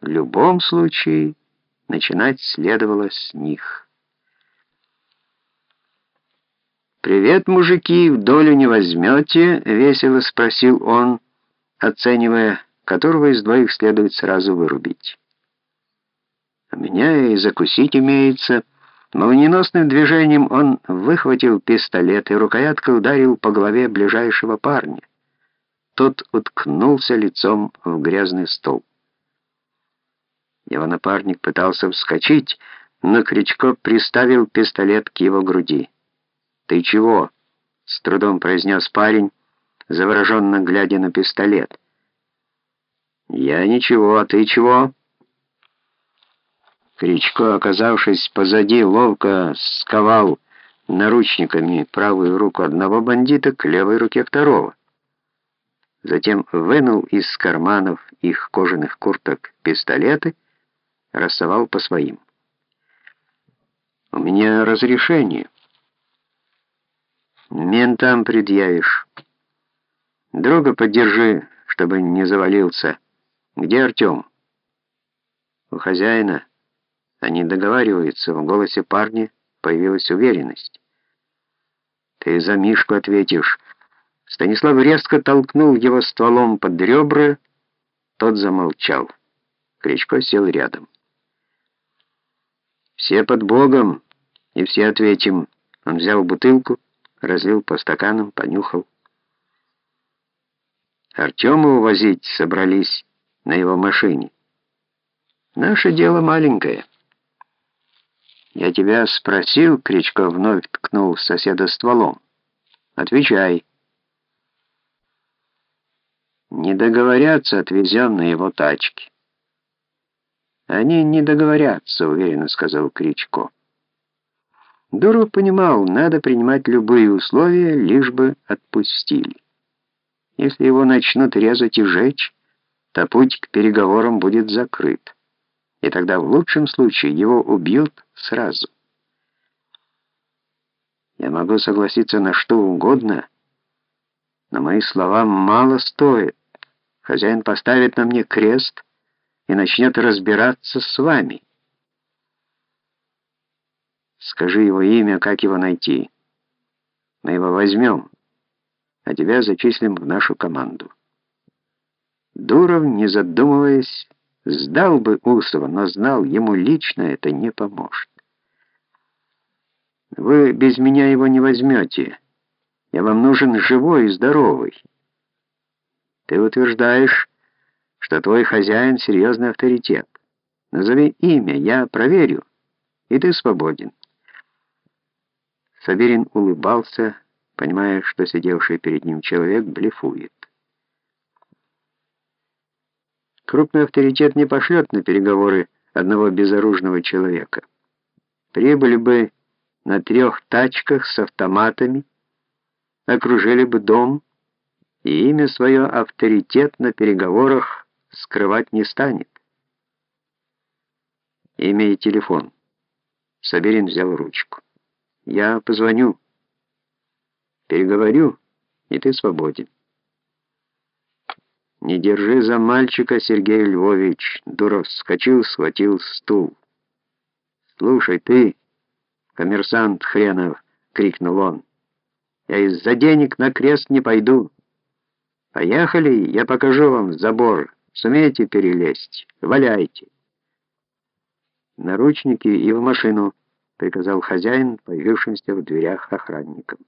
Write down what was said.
В любом случае, начинать следовало с них. «Привет, мужики, в долю не возьмете?» — весело спросил он, оценивая, которого из двоих следует сразу вырубить. «У меня и закусить имеется». Молниеносным движением он выхватил пистолет и рукояткой ударил по голове ближайшего парня. Тот уткнулся лицом в грязный стол. Его напарник пытался вскочить, но Кричко приставил пистолет к его груди. «Ты чего?» — с трудом произнес парень, завороженно глядя на пистолет. «Я ничего, а ты чего?» Кричко, оказавшись позади, ловко сковал наручниками правую руку одного бандита к левой руке второго. Затем вынул из карманов их кожаных курток пистолеты, рассовал по своим. «У меня разрешение. Ментам предъявишь. Друга поддержи, чтобы не завалился. Где Артем?» «У хозяина». Они договариваются, в голосе парня появилась уверенность. «Ты за Мишку ответишь». Станислав резко толкнул его стволом под ребра, тот замолчал. Кричко сел рядом. «Все под Богом, и все ответим». Он взял бутылку, разлил по стаканам, понюхал. Артема увозить собрались на его машине. Наше дело маленькое. «Я тебя спросил», — Кричко вновь ткнул соседа стволом. «Отвечай». «Не договорятся, отвезем на его тачке». «Они не договорятся», — уверенно сказал Кричко. Дуров понимал, надо принимать любые условия, лишь бы отпустили. Если его начнут резать и жечь, то путь к переговорам будет закрыт и тогда в лучшем случае его убьют сразу. Я могу согласиться на что угодно, но мои слова мало стоят. Хозяин поставит на мне крест и начнет разбираться с вами. Скажи его имя, как его найти. Мы его возьмем, а тебя зачислим в нашу команду. Дуров, не задумываясь, Сдал бы Усова, но знал, ему лично это не поможет. Вы без меня его не возьмете. Я вам нужен живой и здоровый. Ты утверждаешь, что твой хозяин серьезный авторитет. Назови имя, я проверю, и ты свободен. Сабирин улыбался, понимая, что сидевший перед ним человек блефует. Крупный авторитет не пошлет на переговоры одного безоружного человека. Прибыли бы на трех тачках с автоматами, окружили бы дом, и имя свое авторитет на переговорах скрывать не станет. Имя и телефон. Саберин взял ручку. Я позвоню, переговорю, и ты свободен. «Не держи за мальчика, Сергей Львович!» Дуров вскочил, схватил стул. «Слушай, ты, коммерсант хренов!» — крикнул он. «Я из-за денег на крест не пойду. Поехали, я покажу вам забор. Сумеете перелезть? Валяйте!» «Наручники и в машину!» — приказал хозяин, появившимся в дверях охранникам.